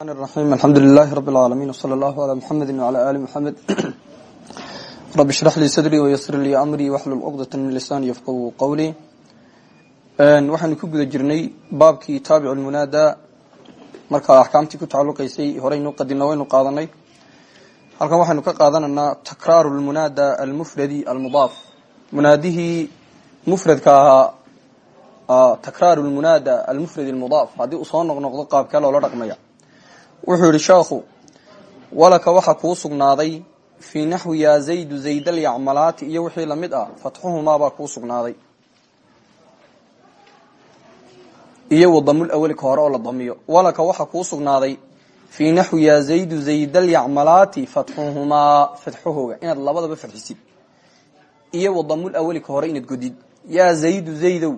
الرحيم الحمد لله رب العالمين وصلى الله على محمد وعلى آل محمد رب اشرح لي صدري ويسر لي أمري واحلل عقدة من لساني يفقهوا قولي waxaynu ku guda jirnay baabkii taabic lmunaada markaa axkaamtii ku tacaluqaysay horeynu qadina waynu qaadanay halkan waxaynu ka qaadanaynaa takraaru lmunaada almufradi almudaaf munaadihii mufradka ahaa takraaru lmunaada almufradi almudaaf haddii uu soo noqnoqdo qaabkee loola dhaqmaya wuxuu yihi sheekhu walaka waxa kuu sugnaaday fii naxwi yaa zaydu zaydalyacmalaati iyo wixii la mid ah fatxuhumaabaa kuu sugnaaday. Iyo wadamul aweli ka hore oo la damiyo walaka waxa kuu sugnaaday fii naxwi yaa zaydu zaydalyacmalaati fatxuhumaa fatxahooga inaad labadaba fadxisid iyo wadamul aweli ka hore inaad godid yaa zaydu zaydow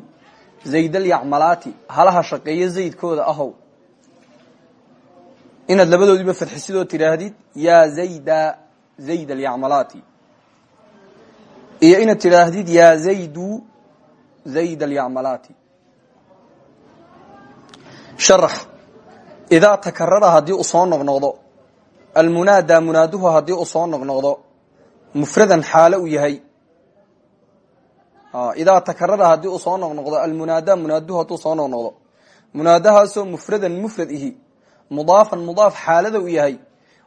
zaydalyacmalaati halaha shaqeeyo zaydkooda ahow inaad labadoodiiba fadxisid oo tidhaahdid yaa zayda zayd alyacmalaati. Iyo inaad tidhaahdid yaa zaydu zayd alyacmalaati. Sharax idaa takarara haddii uu soo noqnoqdo almunaada munaaduhu haddii uu soo noqnoqdo mufradan xaalo uu yahay. Idaa takarara haddii uu soo noqnoqdo almunaada munaaduhu hadduu soo noqnoqdo munaadahaasoo mufradan mufrad ihi mudaafan mudaaf xaalada uu yahay.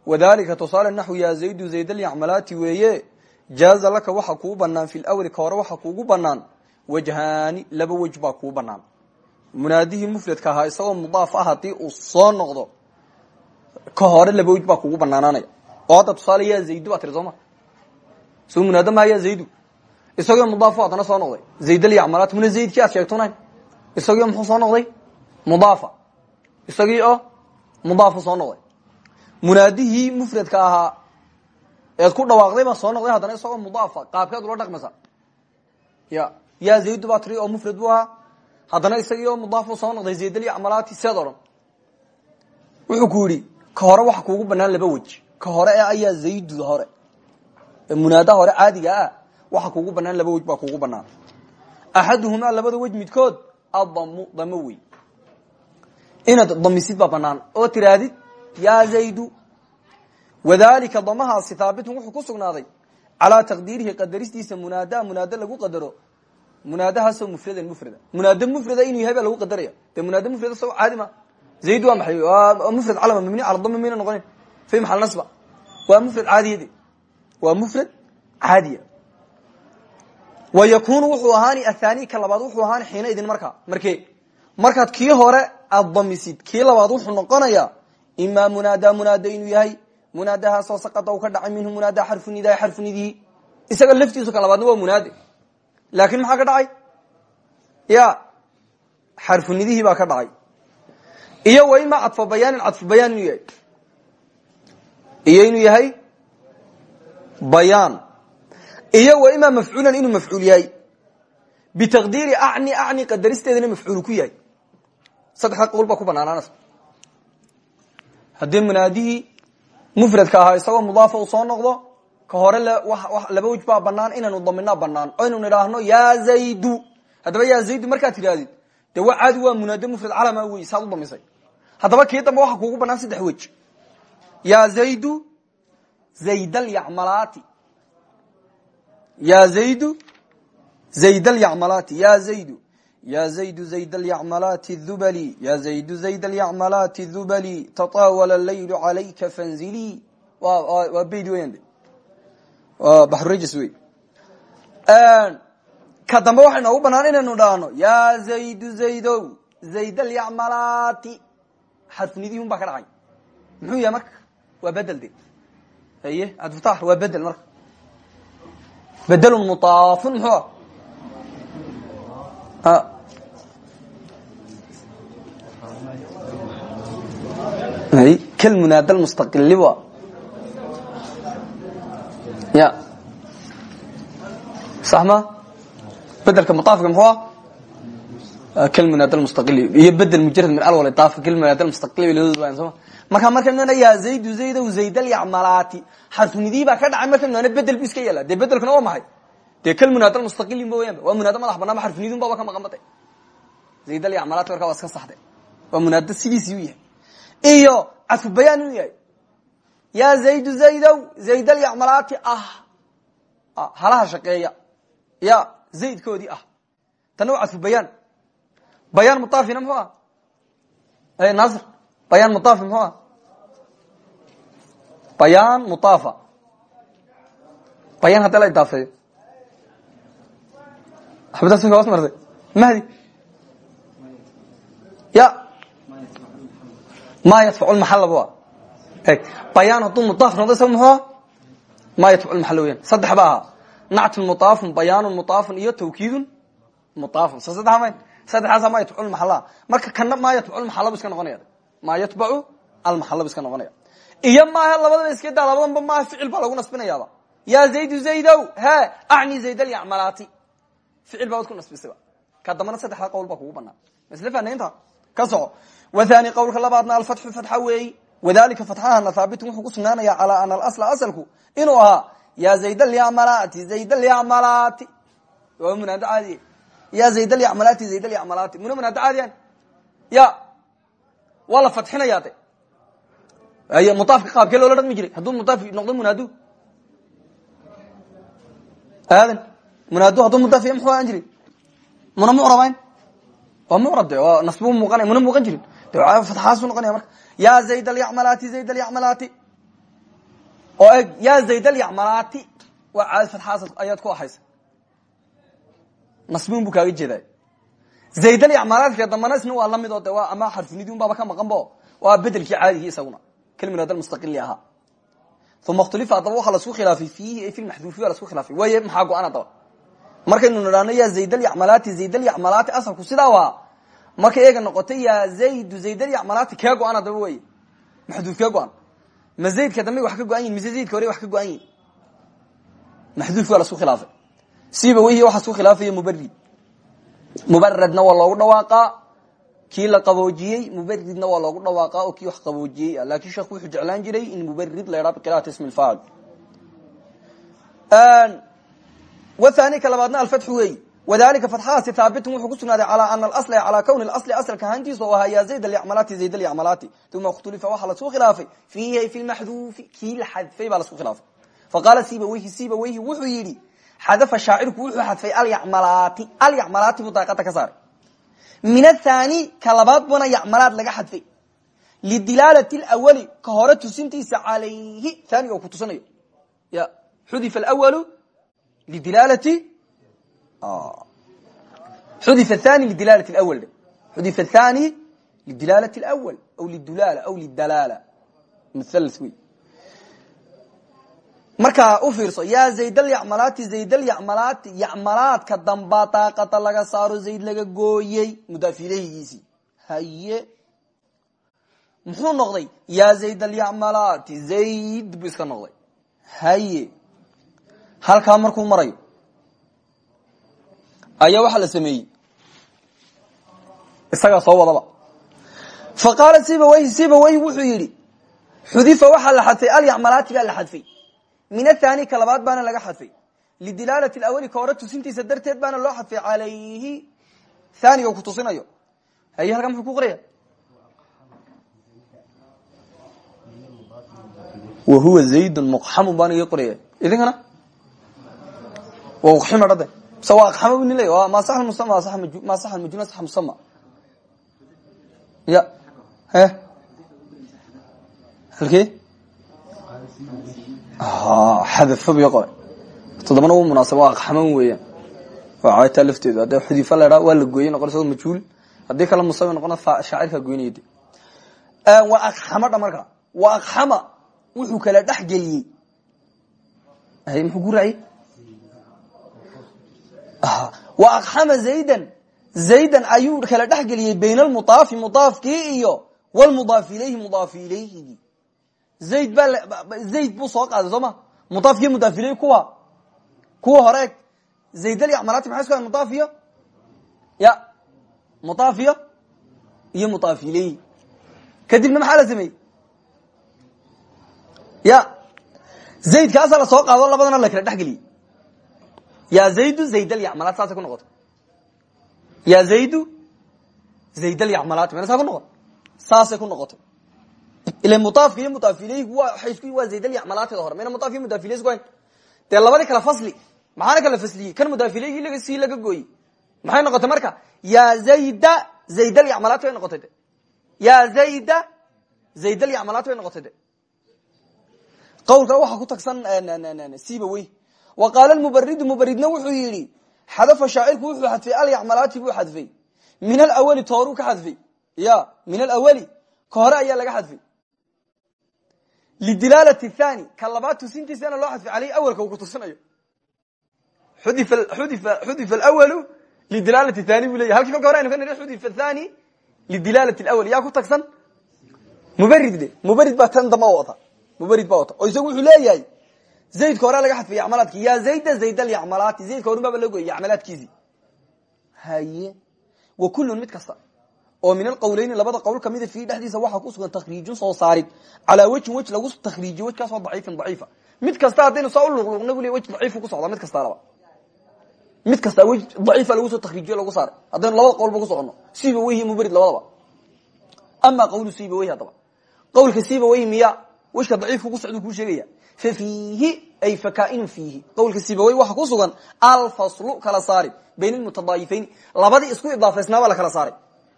Wadalika tusaale naxwu yaa zaydu zaydalyacmalaati weeye jaaza laka waxa kuu banaan fi lawli ka hore waxa kuugu banaan wajhaani laba wej baa kuu banaan munaadihii mufradka ahaa isagoo mudaaf ah haddii uu soo noqdo ka hore laba wej baa kugu banaanaanaya oo hadda tusaale yaa zaydu baa tiri sooma so munaada maha yaa zaydu? Isagoo mudaafo haddana soo soo mudaafu soo noqday. Munaadihii mufradka ahaa eed ku dhawaaqday baa soo noqday haddana isagoo mudaafa qaabkeed ula dhaqmaysa ya yaa zaydu baa tiri oo mufrad bu ahaa. Haddana isagii oo mudaafu soo noqday zaydalyacmalaati seed o dhan wuxuu ku yidhi ka hore waxa kuugu banaan laba wej ka hore ee ayaa zaydu hore. Munaada hore caadiga ah waxa kuugu banaan laba wej baa kuugu banaan axaduhumaa labada wej midkood adamu damo wey inaad damisid baa banaan oo tirahdid yaa zaydu wadalika damahaasi haabitun wuxuu ku sugnaaday. Calaa taqdiirihi qadaristiisa munaada munaado lagu qadaro. Munaadahaasoo mufradan mufrada. Munaado mufrada inuu yahay baa lagu qadaraya. Dee munaado mufrada sao caadi ma zayd waa maxay? Waa mufrad calama mabni cala dami mayna noqonin fi maxal nasba. Waa mufrad caadiyade waa mufrad caadiya. Wa yakunu wuxuu ahaani athani ka labaad wuxuu ahaani xiina idin markaa. Markee? Markaad kii hore aad damisid kii labaad wuxuu noqonayaa imaa munaada munaada inuu yahay munaadahaasoo saqata u ka dhacay minhu munaada xarfu nidaa xarfu nidihi isaga laftiisu ka labaadna waa munaade laakin maxaa ka dhacay ya xarfu nidihii baa ka dhacay iyo wa imaa cadfo bayaanin cadfu bayaan inuu yahay iyo inuu yahay bayaan iyo wa imaa mafcuulan inuu mafcuul yahay bitaqdiiri acni acni qadaristeedana mafcuul ku yahay saddexda qowl baa ku banaanaanaysa haddii munaadihii mufradka ahaa isagoo mudaafa uu soo noqdo ka hore laba wej baa banaan inaynu daminaa banaan o ynu nidhaahno yaa zaydu. Haddaba yaa zaydu markaad tidhahdid dee caadi waa munaado mufrad calama wey saad u damisay. Haddaba kii dambe banaan saddex wej yaa zaydu zaydalyacmalaati ya zaydu zaydalyacmalaati ya zaydu ya zaydu zayd alyacmalaati dhubali ya zaydu zayd alyacmalaati dhubali tataawala allaylu calayka fanzilii waa bayd weyan baxrurajis wey ka dambe waxay noogu banaan inaynu dhahno ya zaydu zaydow zayd alyacmalaati xarfunidihun baa ka dhacay muxuu yahay marka waa bedel de haye abdifatax waa bedel marka bedelun mudaafun muxuu ah klmunaada mustaqili wa ya. Sax ma bedelka muaafika muxuu ah klmunaada mustaqili iyo bedel mujarad min alwal idaafa klmunaada mustaqili labadooda waa soma marka marka nana yaa zaydu zaydow zaydalyacmalaati xarfunidii baa ka dhacay marka nana bedel bu iska yaalla dee bedelkuna waa maxay dee klmunaada mustaqili ba wayaan waa munaada madax banaan ba xarfunidin baba ka maqan bade zayd alyacmalaati markaa waa iska saxde waa munaada sidiisii u yahay. Iyo cadfu bayaan inuu yahay. Ya zaydu zaydow zayd alyacmalaati ah halaha shaqeeya. Ya zaydkoodii ah. Tanna waa cadfu bayaan. Bayaan muaafina muxuu ah nasir bayaan muaafi muxuu ah bayaan muaafa bayaan haddi la idaafeeyo xabadaas hoos martay. Mahdi. Ya. Ma yadfacu lmaxalla bu eg bayaan hadduu mudaaf noqdo isaga muxuu? Ma yadfacu lmaxalla weyaan saddex ba ahaa. Nactun mudaafun bayaanun mudaafun iyo tawkiidun mudaafun so saddex mayn saddexaasa ma yatbacu lmaxalla marka kana ma yatbacu lmaxalla bu iska noqonaya ma yatbacu almaxalla bu iska noqonaya iyo maaha labadaba iska daa labadanba maaha ficil baa lagu nasbinayaaba ya zaydu zaydow he acni zayd alyacmalaati ficil baa wad ku nasbisayba ka dambana saddexda qowl baa kugu banaan masle fanaynta ka soco wathani qowlka labaadna alfatxu fatxa weeyi wadalika fatxahana haabitun wuxuu ku sugnaanaya calaa ana alasla asalku inuu ahaa ya zayd alyacmalaati zayd alyacmalaati waa munaado caadiye ya zayd alyacmalaati zayd alyacmalaati muna munaado caadiyan ya waa la fadxinaya de ay mudaafka qaabkee loola dhaqmi jiray hadduu mudaaf noqdo munaadu aadan munaadu hadduu mudaaf iyo muxuu ahaan jiray muna mucrabayn waa mucrab de waa nasbu muuqanay muna muuqan jirin. De fatxaasu noqonaya marka. Ya zayd alyacmalaati zayd alyacmalaati oo eg ya zayd alyacmalaati waa caadi fatxaas ayaad ku ahaysa nasbin buu kaaga jeeday. Zayd alyacmalaadka dambana isna waa la mid oo de waa ama xarfinidi un baaba ka maqan bo waa bedelkii caadigii isaguna. Kelminaad mustaqili ahaa uma khtulifa haddaba waxaa lasku khilaafay fiihi ay fi maxduufi waa lasku khilaafay. Waaye maxaa go-an haddaba markaynu nidhaano ya zayd alyacmalaati zayd alyacmalaati asalku sidaa waa. Markay eega noqotay ya zaydu zayd alyacmalaati kee go-an haddaba wey? Maxduuf kee go-an ma zaydka dambe wax ka go-an yihiin mise zaydka hore wax ka go-an yihiin maxduufki waa lasku khilaafay. Siba weyhi waxaa isku khilaafaya mubarid mubaradna waa loogu dhawaaqaa. Kii la qaboojiyey mubaridna waa loogu dhawaaqa oo kii wax qaboojiyey. Lakin sheekhu wuxuu jeclaan jiray in mubarid la ydhaa biqira'ati ismi lfaacil wathani ka labaadna alfatxu weeyi wadalika fatxahaasi haabitun wuxuu ku sugnaaday calaa ana alasla calaa kawni asli asalka ahaantiisa oo ahaa ya zayd alyacmalaati zayd alyacmalaati uma ikhtulifa waxaa lasku khilaafay fiihi fi lmaxduufi kii la xadfay baa lasku khilaafay faqaala siba weyhi siba weyhi wuxuu yidhi xadafa shaacirku wuxuu xadfay alyacmalaati alyacmalaati buu daaqada ka saaray min athani ka labaad buna yacmalaad laga xadfay lidilaalati lawali ka hore tusintiisa calayhi thaniga ku tusinayo ya xudifa awalu lidilaalati xudifa athani lidilaalati lawal xudifa athani lidilaalati lawal aw lidulaala aw lidalaala muthals wey markaa u fiirso ya zayd alyacmalaati zayd alyacmalaati yacmalaadka dambaa daaqada laga saaro zayd laga gooyey mudaaf ileyhigiisii haye muxuu noqday ya zayd alyacmalaati zayd buu iska noqday haye halkaa markuu marayo ayaa waxaa la sameeyey. Isagaa soo wadaba. Fa qaala sibawayhi sibawayhi wuxuu yidhi xudifa waxaa la xadfay alyacmalaati baa la xadfay. Min athani ka labaad baana laga xadfay. Lidilaalati lawali ka hore tusintiisa darteed baana loo xadfay calayhi. Thaniga ku tusinayo. Haye halkaa muxuu qoraya wa huwa zaydun muqxamun baan iga idinkana waa uqxima dhade mise waa aqxama bu nin ley ma sax musama ma sax majuna sax musama ya. He? Halkee xadafo bay qore. Toddobana u munaasaba waa aqxaman weeyaan waa caataa lafteedu haddii xudiifa la idhaa waa la gooyey noqon isagoo majhuul haddii kale musawi noqona shaacirkaa goynaya de waa aqxamadha marka. Waa aqxama wuxuu kala dhex geliyey muxuu ku raaciyey waa aqxama zaydan. Zaydan ayuu kala dhex geliyey bayna almudaafi mudaafkii iyo wlmudaaf ilayhi mudaaf ilayhigi zayd zayd buu soo qaaday soo ma? Mudaafkiy mudaaf ilayhi kuwa kuwa hore. Eg zaydal yacmalaati maxay isku mudaaf iyo? Ya mudaaf iyo iyo mudaaf ilayhi. Kadibna maxaa la sameeyey? Ya zaydkaasaa la soo qaado labadana la kala dhex geliyey ya zaydu zaydal yacmalaat saasay ku noqotay. ya zaydu zaydal yacmalaati mayna saa ku noqon saasay ku noqotay. ila mudaafka iyo mudaaf ilayhigu waa waa zaydalyacmalaateeda hore mayna mudaaf iyo mudaaf ilayh isku hayn dee labadii kala fasli maxaana kala fasliyey kan mudaaf ilayhi si laga gooyey. maxay noqotay marka? ya zayda zaydalyacmalaati way noqotay de. ya zayda zaydalyacmalaati way noqotay de. qawlka waxaa ku tagsan siba wey wa qaala mubaridu mubaridna wuxuu yidhi xadafa shaacirku wuxuu xadfay alyacmalaati buu xadfay min alawali tooruu ka xadfay ya min alawali ka hore ayaa laga xadfay lidilaalati thani ka labaad tusintiisana loo xadfay aleyh awalka uu kutusinayo xudifa alwalu lidilaalati thani bu leya halkii kolka hore aynu ka nidhi xudifa thani lidilaalati lawal yaa ku tagsan? Mubarid de mubarid baa tan damba zaydka hore laga xadfay yacmalaadki ya zayda zayd alyacmalaati zaydka horun baaba loo goyay yacmalaadkiisii haye wa kullun mid kasta oo min alqawleyni labada qowl kamida fi dhexdiisa waxaa kusugan takriijun soo saarid calaa wejin wej lagu takriijiyo wejkaasoo daciifin daciifa mid kasta haddaynu saa u luqluqna bu le wej daciifu ku socda mid kastalaba mid kasta wej daciifa lagu soo takriijiyo lagu saaray haddaynu labada qowlba ku socono siiba weyhi mubarid labadaba ama qawlu siiba weyhi haddaba qawlka siiba weyhi miya wejka daciifku ku socdu kuu sheegaya fa fiihi ay fakainu fiihi. Qawlka siiba wey waxa ku sugan. Alfaslu kala saari. Bayn almutadaayifayni labadii isku idaafaysnaabaa la kala saaray.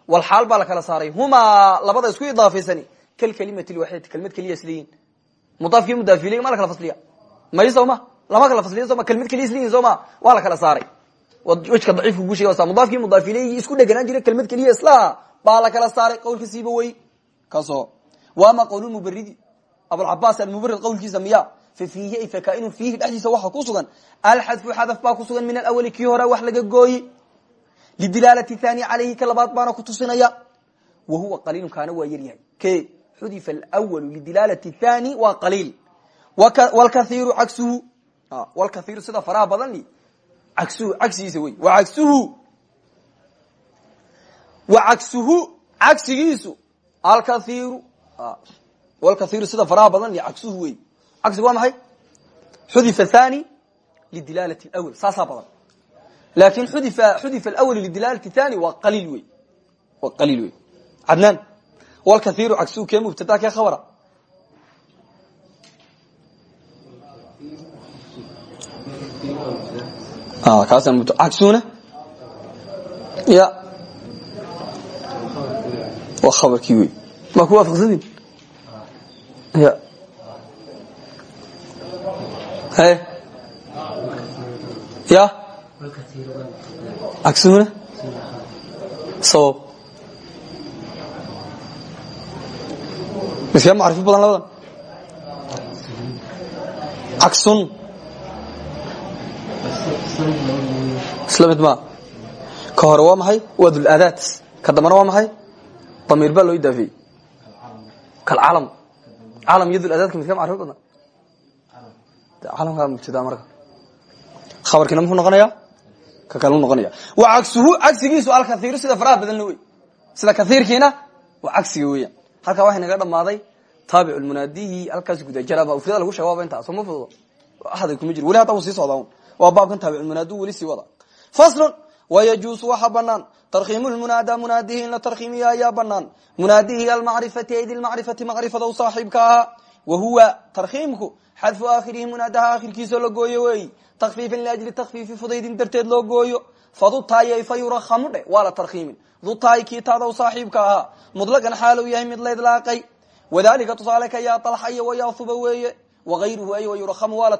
Walxaal baa la kala saaray. Humaa labada isku idaafaysani kalkelimati lwaxidati kelmad keliya isleeyihin mudaafki mudaafiley ma la kala fasliya. May soma lama kala fasliya soma kelmad keliya isleeyihin soma waa la kala saaray. Wejka daciifka ku shega mudaafki mudaafileygi isku dheganaan jira kelmad keliya islaha baa la kala saaray. Qawlka siiba wey kaso waama qawl mubaridi abulcabaas almubarid qawlkiisa miya fa fiihi ay fakainu fiihi dhexdiisa waxa ku sugan. Alxadfu xadaf baa ku sugan min alawali kii hore wax laga gooyi lidilaalati thani calayhi ka labaad baana ku tusinaya. Wa huwa qaliilu kaana waa yaryahay ke xudifa alwalu lidilaalati thani waa qaliil wlkaiiru cagsuhu. Wlkaiiru sida faraha badan cagsuhu cagsigiisa wey. Wa cagsuhu. Wa cagsuhu cagsigiisu. Alkaiiru wlkaiiru sida faraha badan cagsuhu wey cagsigu waa maxay? Xudifa thani lidilaalati lwal saasaa badan. Lakin xudifa alawal lidilaalati thani waa qaliil wey waa qaliil wey cadnaan. Wlkaiiru cagsuhu kee mubtada kee khabara? Kaasaan cagsuna ya waa khabarkii wey ma ku waafaqsadin ya. Haye ya. Cagsuna sabab miskee macrifo badan labadan cagsun isla mid ma. Ka hore waa maxay waa dulaadaat ka dambana waa maxay damiir baa loo idaafeeyey kalcalam calam iyo dulaadaadka midka macrifo badan. Calamkaa mubtadaa marka. Khabarkiina muxuu noqonayaa ka kalu noqonaya wa cagsuhu cagsigiisu alkaiiru sida faraha badanna wey sida kaiirkiina waa cagsiga weeyaan halkaa waxay naga dhamaaday taabic lmunaadihi halkaas gudajaraba ufrida lagu sheega waaba intaa soo ma fududo axday kuma jiro weli hadda wuu sii socdaa waa baabkan taabicmunaadu weli sii wada. Faslun wayajuusu waxa banaan. Tarkiimu lmunaada munaadihi in la tarkiimiya ayaa banaan. Munaadihi almacrifati ayd lmacrifati macrifada u saaxiibka ahaa. Wa huwa tarkiimku xadfu aakhirihi munaadaha aakhirkiisa la gooyo weeyi. Takfiifin liajli takfiifi fudaydin darteed loo gooyo. Fadutaayay fa yurahamu dhe waa la tarkiimin dutaay kiitaada u saaxiibka ahaa. Mudlaqan xaalow yahay mid la idlaaqay wadalika tusaale ka yaa dalxa iyo wayaahuba weeye. Waayruhu ay wayurahamu waa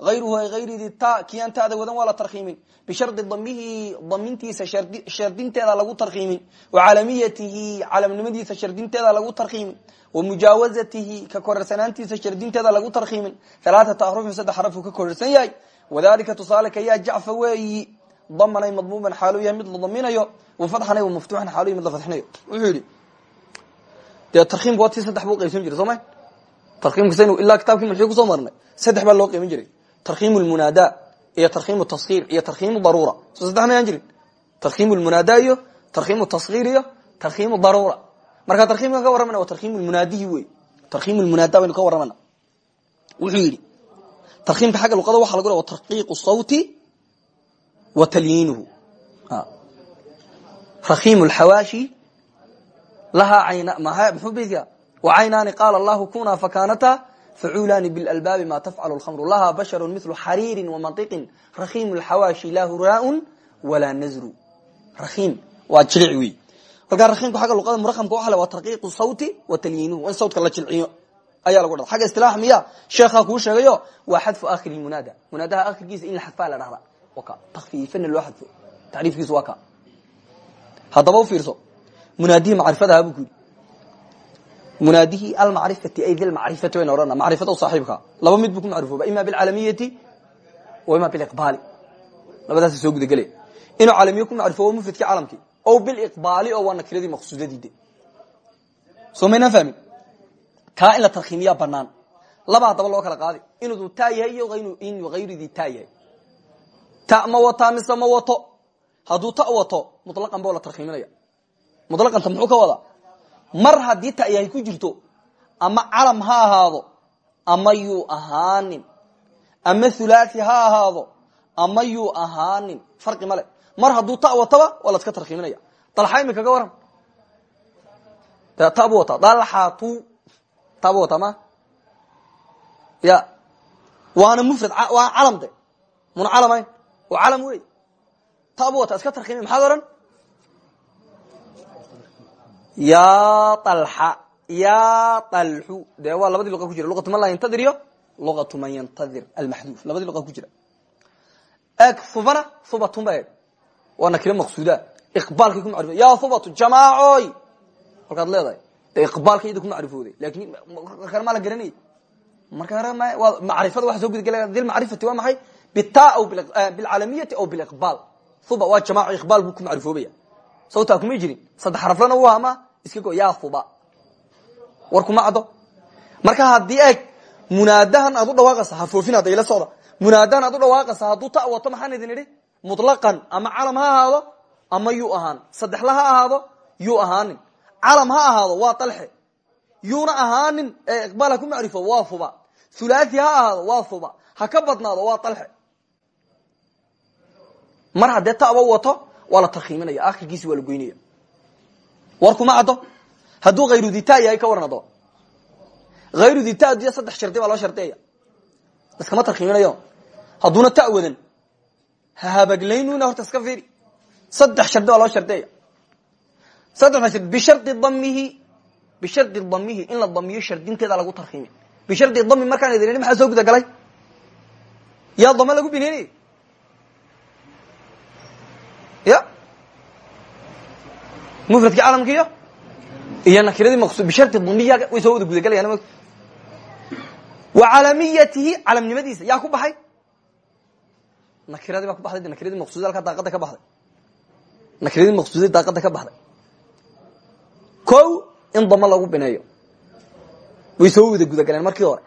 ayruhu ay ayridi ta kian taada wadan waa la tarkiimin bishardi damihi damintiisa shardinteeda lagu tarkiimin wacalamiyatihi calamnimadiisa shardinteeda lagu tarkiimin wamujaawazatihi ka korersanaantiisa shardinteeda lagu tarkiimin alaaata arufin saddex xarafuu ka korersan yahay wadalika tusaale ka yaa jacfa weeyi damanay madmuuman xaalu yahay mid la daminayo wafatxanay maftuuxan xaalu yahy mid la fadxinayo wuxuu yihi dee tarkiimka watii saddex buu qaybsan jira soo ma tarkiimkasaynu ilaa kitaabkii mulxii ku soo jiray tarkiim lmunaada iyo tarkiim taskhiir iyo tarkiim daruura. So saddex mayaan jirin. Tarkiim lmunaada iyo tarkiim taskhiir iyo tarkiim daruura. Marka tarkiimkan ka warramana waa tarkiim lmunaadihi wey tarkiim lmunaada baynu ka warramana. Wuxuu yidhi tarkiimka xagga luqada waxa lagu le wa tarqiiqu sawti wa talyiinuhu. Rakiim lxawaashi lahaa cayna maha muxuu beydka wacaynaani qaala allahu kuna fakanata facuulaani bilalbaabi ma tafcalu lkhamru laha basharu milu xariirin wamantiqin rakiim lxawaashi laa huraaun walaa nazru rakiim waa jilic wey markaa rakiimku agga luqada murakamka waxa le waa tarqiiqu sawti wa talyiinuhu in sawtka la jilciyo ayaa lagu dhada agga istilaax miya sheekhaa kuu sheegayo waa xadfu akhiri munaada munaadaha akhirkiisa in la xadfaa la dhahda ka takfiifana loo xadfo tacriifkiisu waa ka haddaba ufiirso munaadihii macrifadaha buu ku yidhi munaadihii almacrifati ay dilmacrifati wayna odhana macrifada saaxiibka. Laba mid buu ku macrifooba ima bilcalamiyati wa ima biliqbaali. Labadaasa soo gudagelaya inuu calamiye ku macrifoobo mufradkii calamkii o biliqbaali oo waa nakiradii maqsuudadiide. Soo maynaan fahmin? Kaa in la tarkiimiyaa banaan laba haddaba loo kala qaadi. Inuu taa yahay iyo inuu hayridii taa yahay. Ta ma wataa mise ma wato? Hadduu ta wato mutlaqan ba la tarkiiminaya mutlaqanta muxuu ka wadaa mar haddii ta yahay ku jirto ama calam ha ahaado ama yuu ahaanin ama thulathi ha ahaado ama yuu ahaanin farqi male mar hadduu ta wataba waa la iska tarkiiminaya dalxa imika ka waran. Tabu wata. Dalxatu ma? Ya. Waana mufrad waana calam de. Muna calamayn waa calam wey tabu iska tarkiimi maxaad ohan ya alxa ya alxu de waa labadii luqa ku jira. Luqatu man laa yantadir iyo luqatu man yantadir almaxduuf. Labadii luqa ku jira. Eg hubana hubatun ba eg waa nakiro maqsuuda. Iqbaalkay ku macrifo ya hubatu jamaacoy. Kolkaad leedahay. De iqbaalka iyada ku macrifooday laakiin kale maa la garanayay marka hore macrifada waxa soo gudagela dilmacrifati waa maxay? Bita bilcalamiyati aw biliqbaal huba waa jamaaco iqbaal buu ku macrifoobaya sawtaa kumay jirin. Saddex xaraflana u ama iska go ya huba. War kuma caddo. Marka haddii eeg munaadahan aad u dhawaaqaysa ha foofin hadda ila socda munaadahan aad u dhawaaqaysa hadduu ta wato maxaan idin idhi mutlaqan ama calam ha ahaado ama yuu ahaan. Saddexla ha ahaado yuu ahaanin. Calam ha ahaado waa dalxe yuuna ahaanin ee iqbaal ku macrifo waa huba thulathi ha ahaado waa huba ha ka badnaado waa dalxe mar haddee wato waa la tarkiiminaya akhirkiisi waa la war kuma caddo. Hadduu hayru dita yahay ka waran ado hayru dita adiyo saddex shardi baa loo shardiyaya iskama tarkiiminayo hadduuna ta wadan. Hahabaglaynuna horta iska fiiri. Saddex shardi baa loo shardiyaya saddexda shard bishardi damihi bishardi damihi in la damiyo shardinteeda lagu tarkiimi bishardi dami markaan idin maxaa soo guda galay yaa dame lagu bineynay ya mufradkii calamkiiyo iyo? Nakiradii maqsud bishardi damiya way soo wada gudagalayaan mota wa calamiyatihi calamnimadiisa yaa ku baxay? Nakiradii baa ku baxday nakiradii maqsuud halkaa daaqada ka baxday. Nakiradii maqsuuda daaqada ka baxday. Ko in damo lagu bineeyo. Way soo wada gudagaleen markii hore.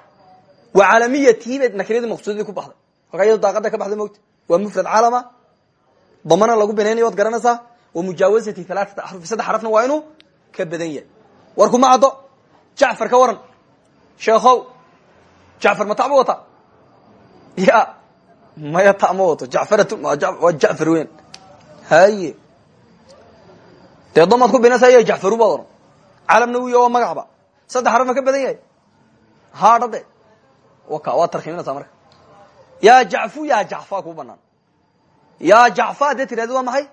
Wa calamiyatihi bay nakiradii maqsuudadii ku baxday. Kolkaa iyado daaqada ka baxday mogta waa mufrad calama damana lagu binaynayo waad garanaysaa wa mujaawazati alaaata axrufi saddex xarafna waa inuu ka badan yahay. War kuma caddo. Jacfar ka waran. Sheekhow jacfar ma taba wata? Ya maya ta ma wato jacfarat waa jacfar weyn. Haye dee damaad ku binaysaa ya jacfaru baad oran calamna wiy waa magacba saddex xaraf ma ka badan yahay? Haadhade waka waad tarkiiminaysaa marka. Ya jacfu ya jacfa kuu banaan. Ya jacfa hadee tirahdi waa maxay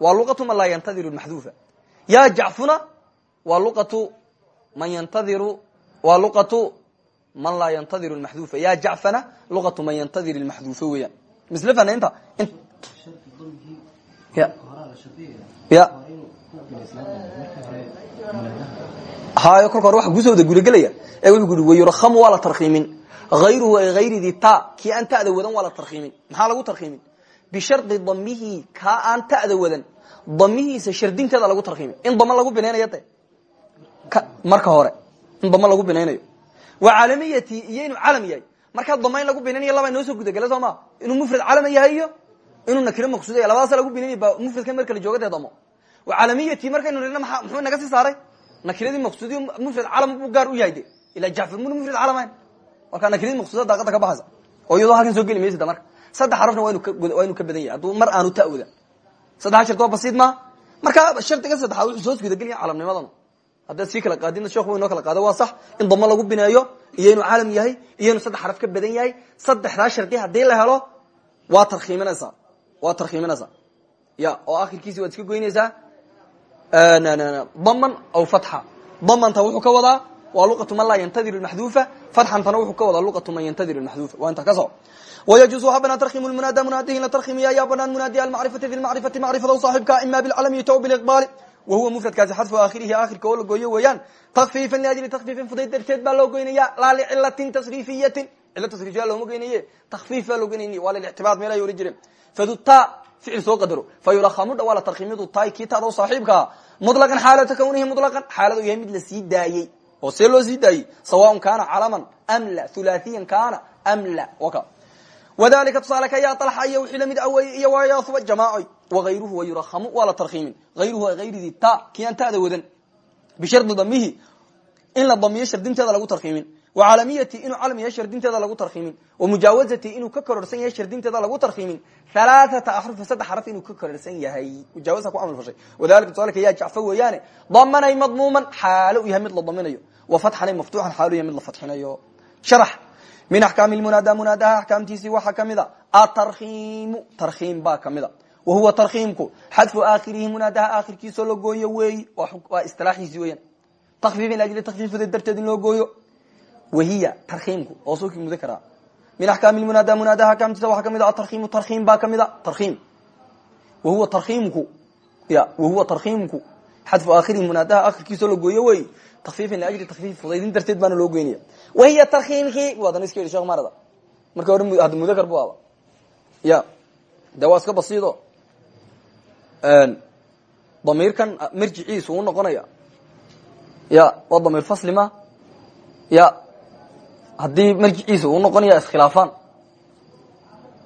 waa luqatu man laa yantadiru maxduufa ya jacfuna waa luqatu man yantadiru waa luqatu man laa yantadiru maxduufa ya jacfana luqatu man yantadir maxduufa weeyaan. Misle fana inta ya. Hayo kolka hore waxa ku soo wada gudagelaya. Ee wuxuu ku yidhi wayurakamu waa la tarkiimin hayruhu ay hayridii ta kii aan ta'da wadan waa la tarkiimin maxaa lagu tarkiimin bishardi damihi kaa aan ta'da wadan damihiisa shardinteeda lagu tarkiimi in dama lagu binaynayo de marka hore in dama lagu binaynayo wa calamiyati iyo inuu calam yahay. Markaa dama in lagu binaynayo laba inoo soo gudagala soo ma? Inuu mufrad calama yahay iyo inuu nakiro maqsuudaya labadaasa lagu binaynaya ba mufradka marka la jooga dee damo. Wa calamiyati markaynu nirna maa muxuu naga sii saaray? Nakiradii maqsuudiy mufrad calam buu gaar u yahay de. Ilaa jacfar muna mufrad marka saddex xarafna waa inuu ka badan yahay. Hadduu mar aanu ta'wada saddexa shart waa basiid maa markaa shardiga saddexaad wuxuu soo gudagelaya calamnimadana haddaad sii kala qaadina sheekhu wa inoo kala qaada waa sax. In damo lagu bineeyo iyo inuu caalam yahay iyo inuu saddex xaraf ka badan yahay saddexdaa shardi haddii la helo waa tarkiiminaysaa waa tarkiiminaysaa ya oo akhirkiisi waad iska goynaysaa. Daman aw fatxa. Damanta wuxuu ka wadaa waa luqatu man laa yantadir maxduufa fatxantana wuxuu ka wadaa luqatu man yantadir maxduufa waa intaa ka soco ويجuز waxaa banaan تrkim المناadى mنaadihi la trkimiya ayaa banaan mنaadi almacriفati bاlmacriفati macriفada saaxibka ima bاlcalمyta o bاliqbaali wahuwa mfradkaasi xadfu aakhirihi aakhirka oo la gooyo weeyaan takفiifan liajli takفiifin fudayd darteed baa loo goynaya laa lcilatin tasriifiyatin cilo tasriifiya looma goynaye takfiif baa loo goynayni waa lilictibaad meel ay ohan jireen faduta ficil soo qadaro fa yulahamu dha waa la tarkimidu taay kii taado saaxiibkaa muطlaqan xaalata kawnihi muطlaqan xaaladu yahay mid la sii daayey oo see loo sii daayey sawaء kaana calaman am la hulaaثiyan kaana am la waka wadalika tusaale ka yaa alxa iyo wixii la mid awey iyo wayasuba jamaacoy waayruhu wayurahamu waa la tarkiimin ayruhu ayridi ta kii aan tada wadan bishardi damihi in la damiyo shardinteeda lagu tarkiimin wacalamiyati inuu calam yahay shardinteeda lagu tarkiimin wamujaawazati inuu ka kororsan yahay shardinteeda lagu tarkiimin halaaثata axrufi saddex xaraf inuu ka kororsan yahay mujaawasa ku camal fashay wadalika tusaale ka yaa jacfo weeyaane damanay madmuuman xaalo u yahay mid la daminayo wa fatxanay maftuuxan xaalo yahay mid la fatxinayo sharax min axkaami munaada munaadaha axkaamtiisii waxaa kamida. Atarkiimu tarkiim baa kamida. Wa huwa tarkiimku xadfu aakhirihi munaadaha aakhirkiisoo la gooyo weeyi waa istilaaxiisi weyan. Takfiif min ajli takfiifada darteed in loo gooyo wahiya tarkiimku oo soo kii muda karaa min axkaami munaada munaadaha axkaamtiisa waxaa kamida. Atarkiimu tarkiim baa kamida. Tarkiim wahuwa tarkiimku ya wahuwa takfiif min ajli takfiif fudaydin darteed baana loo goynaya wahiya tarkiimkii bu adana iska yidhi shekh marada marka hore hadda mudakar bu aba ya de waa iska basiido damiirkan marjiciisu u noqonaya ya waa damiir fasli ma ya haddii marjiciisa uu noqonaya iskhilaafaan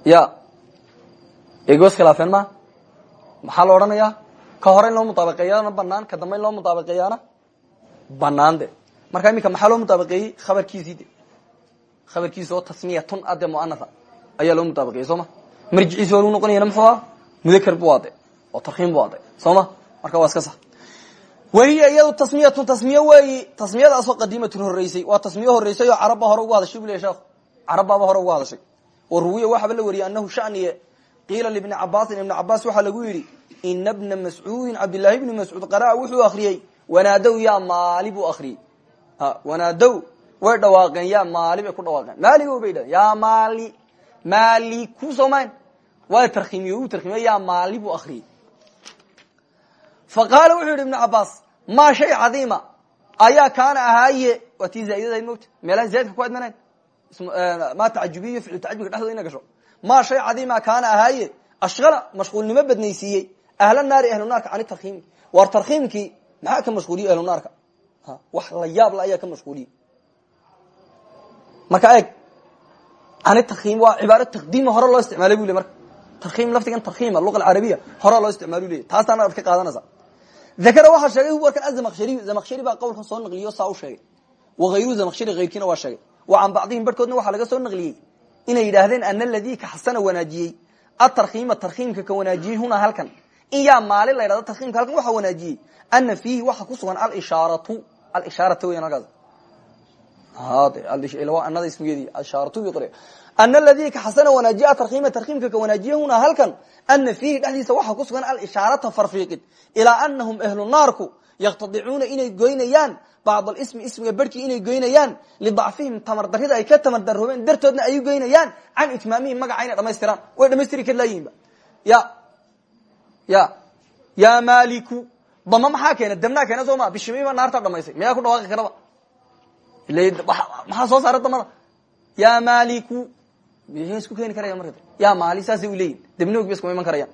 ya ego iskhilaafeen ma maxaa la odhanaya ka hore loo mutaabaqeeyana banaan ka dambe loo mutaabaqeeyaana banaan de marka iminka maxaa loo mutaabaqeeyey khabarkiisii de khabarkiisi oo tasmiyatun ade muanatha. Ayaa loo mutaabaqeeyey soo ma? Marjiciisi lagu noqonayana muxuu ah mudakar oo tarkiim bu ade marka waa iska sax. Wahiya iyadu tasmiyatun tasmiye weeyi tasmiyadaasoo qadiimatun horeysay waa tasmiye horeysay oo carabba hore ugu hadashay bu leya sheekhu hore ugu hadashay. Oo ruwiya waxaaba la wariyay anahu shaniye qiila libni cabaasin ibni cabaas waxaa lagu yidhi ina bna mascuudin cabdillaahi bni mascuud qaraa wuxuu akriyey wanaadow yaa maali buu akriyey wanaadow way dhawaaqeen ya maali ku dhawaaqeen. Maaligo bay dhaheen ya maali maali ku soomayn waa tarkiimiye u tarkiimiye ya maali buu akriyey wuxuu yidhi ibnu cabaas maa shay cadiima? Ayaa kaana ahaaye? Waa tii zaaidadahayd mogta meelaha ku admanayn. Maa tacajubiyo ficlu tacajubka dhexdooda ina gasho. Maa shay cadiima kaana ahaaye? Ashkala mashquulnimo badnaysiiyey. Ahla naari ahlu naarka cani tarkiimi waar tarkiimkii maxaa ka mashquuliyey ahlu naarka. Wax la yaab la ayaa ka mashquuliyey marka eeg cani tarkiim waa cibaaro taqdiima hore loo isticmaalay bu le marka. Tarkiim lafdigan tarkiima luqa alcarabiya hore loo isticmaal leya taasaana ad ka qaadanaysa dakara waxaa sheegay warkan azamashariy zamakshari baa qowlkan soo naqliyo saa u sheegay. Waayru zamakshari hayrkiina waa sheegay. Wa can bacdihim barhkoodna waxaa laga soo naqliyey. Inay yidhaahdeen ana aladii ka xasana wanaajiyey atarkiima tarkiimka ka wanaajiyey huna halkan in yaa maalin la ydhahdo tarkiimka halkan waxaa wanaajiyey. Ana fiihi waxa ku sugan alishaaratu. Alishaarata weyan halkaas anada ismigeedi ishaaratu qore ana aladii ka xasana wanaajiye atarkiima tarkiimka ka wanaajiye huna halkan ana fiihi dhexdiisa waxaa ku sugan alishaarata farfiiqid. Ilaa anahum ahlu naarku yaqtadicuuna inay goynayaan bacd alismi ismiga berhkii inay goynayaan lidacfihim tamardarida ay ka tamardaroobeen dartoodna ay goynayaan can itmaamihim magaca inay dhamaystiraan way dhamaystiri kar laayihinba ya ya ya maliku dama maxaa keena damnaa keena soo ma bishimiba naartaa dhamaysay miyaa ku dhawaaqi karaba maxaa soo saara damada ya maliku isku keeni karaya marka ya maali saasay u leeyihiin dabnoog ba iskuma iman karayaan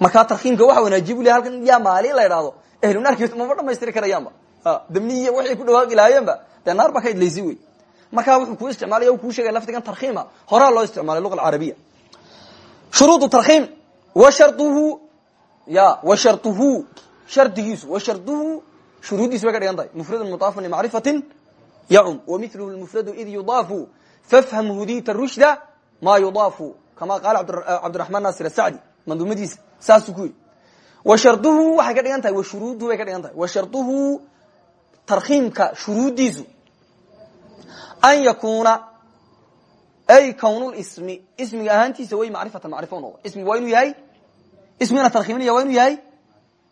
markaa tarkiimka waxa wanaajiy bu le halkan ya maali la idhaahdo ahlu naarki maba dhamaystiri karayaanba dabniy waxay ku dhawaaqi lahaayeenba dee naar baa ka idlaysi wey markaa wuxuu kuu isticmaalaya kuu sheegaya lafdigan tarkiima horaa loo isticmaalay luqa alcarabiya shuruud tarkiim wa sharuhu ya wa sharuhu shardigiisu wa sharuhu shuruuddiisu bay ka dhigan tahay. Mufradun mudaafun limacrifatin yacum wa miluhu lmufradu id yudaafu fafham hudita rushda ma yudaafu. Kama qaala cabdiraxmaan naasir asacdi manduumadiisa saasuu ku yidhi wa sharduhu waxay ka dhigan tahay wa shuruuduhu bay ka dhigan tahay. Wa sharduhu tarkiimka shuruuddiisu an yakuuna ay kownlismi ismiga ahaantiisa way macrifatan macrifo noqdo waa inuu yahay ismigana tarkiiminaya waa inuu yahay?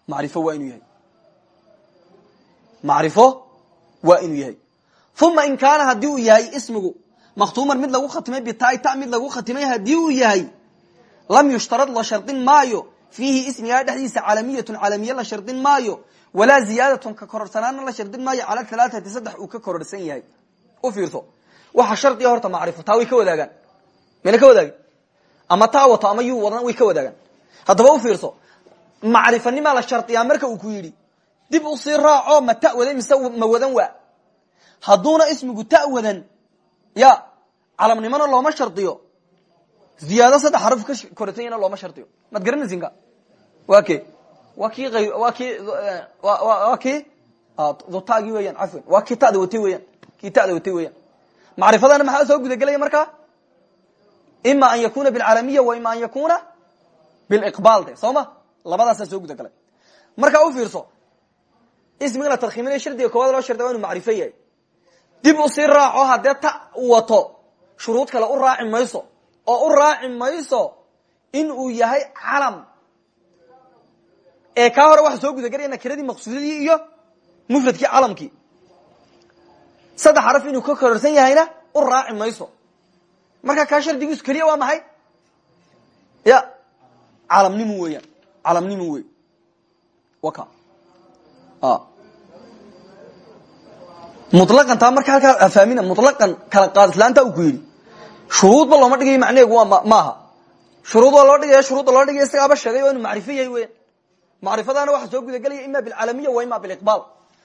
Macrifo waa inuu yahay. Macrifo waa inuu yahay. Uma in kaana haddii uu yahay ismigu maktuuman mid lagu khatimay bita ta mid lagu khatimay haddii uu yahay lam yushtarad la shardin maayo. Fiihi ismigaa dhexdiisa calamiyatun calamiye la shardin maayo. Walaa ziyaadatun ka kororsanaana la shardin maayo. Cala halaaثati saddex uu ka kororsan yahay. U fiirso. Waxa shardiga horta macrifo taa way ka wadaagaan. Mayna ka wadaagin ama ka wadaagaan haddaba u fiirso macrifanimaa la shardiyaa marka uu ku yidhi dib u sii raaco ma ta wadan mise ma wadan waa? Hadduuna ismigu ta wadan ya calamnimona looma shardiyo. Ziyaado saddex xaraf ka koratanyana looma shardiyo. Maad garanaysinka wa ke wa ki wa ki wa ki dutagi weyan cafwan. Waa kii tada watay weyan kii tada watay weyan macrifadana maxaa soo gudagelaya markaa? Ima an yakuna bilcaalamiya wa ima an yakuna biliqbaal de soo ma labadaasaa soo gudagalay markaa u fiirso ismiga la tarkiiminaya shardiga koowaad loo shardiya wa inu macrifo yahay dib u sii raaco haddee ta wato shuruud kale u raaci mayso oo u raaci mayso in uu yahay calam ee kaa hore waxa soo gudagelaya nakiradii maqsuudadii iyo mufradkii calamkii saddex xaraf inuu ka kororsan yahayna u raaci mayso marka kaa shardigiisu keliya waa maxay ya calamnimu weeyaan. Calamnimu wey mulaqan taa marka halkaa afaamina mulaqan kala qaadislaanta uu ku yidhi shuruudba looma dhigayo macneheegu maaha. Shuruud waa loo dhigaya shuruudda loo dhigaya sheegay oo inu macrifo yahay weyan macrifadaana waxaa soo gudagelaya ima bilcaalamiya wa ima biliqbaal.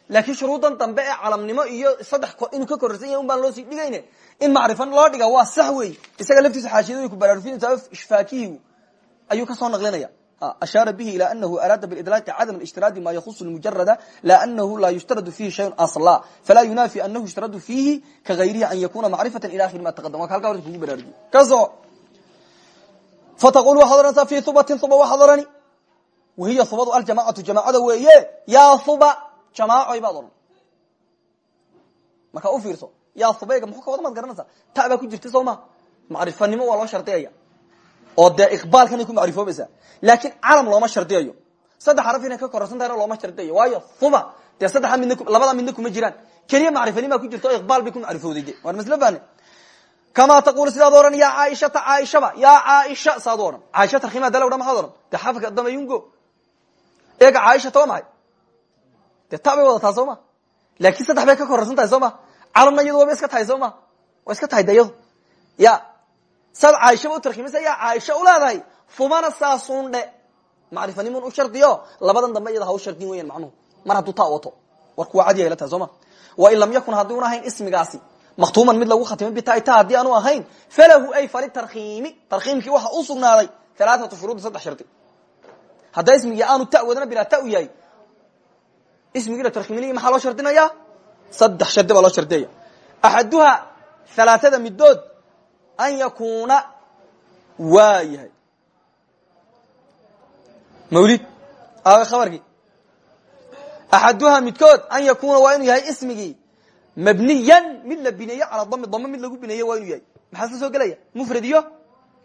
Laakiin shuruudan dambe calamnimo iyo saddex inuu ka kororsan yahay un baan loo sii dhigayne in macrifo loo dhiga waa sax wey isaga laftiisa xaashiyada way ku baraarufinaysaa ishfaakihi ayuu ka soo naqlinaya. Ashaara bihi ilى anahu araada bidlaaqi cadam اshtiraadi ma yahusu mujarada la anahu la yushtaradu fihi shayun asla. Falaa yunafi anahu yushtaradu fihi kagayrihi an yakuna macrifata ila akhiri ma taqadam waka halka horta kugu baraarujiye kaso fataqul waxaad ohanaysaa fi hubatin huba waxaad orani wahiya hubadu aljamacatu jamaacada weeye yaa huba jamaacoy baad odhan marka u fiirso yaa hubeyga muxuu ka wada maad garanaysaa ta baa ku jirta soo ma? Macrifanimo waa loo shardiyaya oo dee iqbaalkanay ku macrifoobaysaa. Laakiin calam looma shardiyayo. Saddex xaraf inay ka kororsan tahayna looma shardiyayo. Waayo huba dee saddexa midna labada midna kuma jiraan. Keliya macrifanimaa ku jirta iqbaal bay ku macrifowday de waan masle bane kamaa taqul sidaad ohan ya caaishata caaishaba yaa caaisha saad odhan. Caaisha tarkiima dala dha maxaad odhan. De xafka damayungo eega caaishata waa maxay dee ta bay wadataa soo ma laakiin saddex bay ka kororsan tahay soo ma calamna iyadu iska tahay soo ma waa iska tahay de ya saad caaishaba u tarkiimisa yaa caaisha u leedahay fubana saasun dhe macrifanimun u shardiyo labadan dambe iyada ha u shardin weyan macnuhu. Mar hadduu taa wato warku waa cadi ayla tahay soo ma? Wain lam yakun haddii un ahayn ismigaasi. Maktuuman mid lagu khatimay bita ta haddii aanu ahayn falahu ay fali tarkiimi tarkiimkii waxa u sugnaaday alaaatu shuruudi saddex shardi. Haddaa ismigii aanu ta wadana bilaa ta u yahay ismigii la tarkiiminaya maxaa loo shardinaya saddex shardi baa loo shardiyaya axaduha halaatada midood an yakuna waa yahay. Mawlid aawe khabarkii axaduha midkood an yakuna waa yahay ismigii mabniyan mid la bineeye calaa dami damo mid lagu bineeye waa yahay. Maxaa soo gelaya mufrad iyo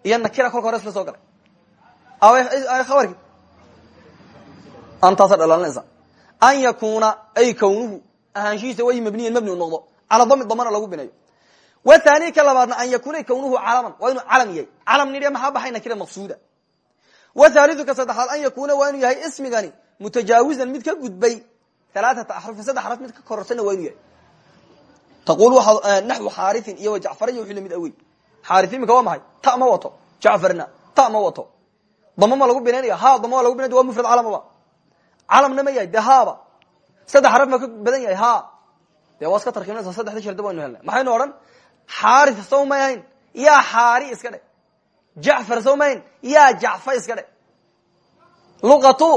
iyo nakira kolka hore soo galay. Aawe khabarkii antaasa dhalaalinaysa an yakuna ay kawnuhu ahaanshihiisa way mabniyan mabni noqdo. Calaa dami damana lagu bineeyo wthani ka labaadna an yakuna kawnuhu calaman waa inuu calam yahay. Calam nidhe maxaa baxay nakira maqsuuda? Wthaliu ka saddexaad an yakuna waa inuu yahay ismigani mutajaawizan mid ka gudbay. Alaaata axrufi saddex xaraf mid ka kororsanna waa inuu yahay. Taqul waa naxwu xaariin iyo wajacfariy wii la mid awey. Xaari imika waa maxay? Ta ma wato. Jacfarna ta ma wato. Damo ma lagu binaynaya ha damo waa lagu binay waa mufrad calamaba calamna ma yahay de haaba saddex xaraf ma ka badan yahay ha. Dee waa iska tarkiibnaysa saddexda shardi waynu helnay. Maxaynu odhan xaari sow may ahayn yaa xaari iska dhe. Jacfar sow ma ahayn yaa jacfa iska dhe. Luqatu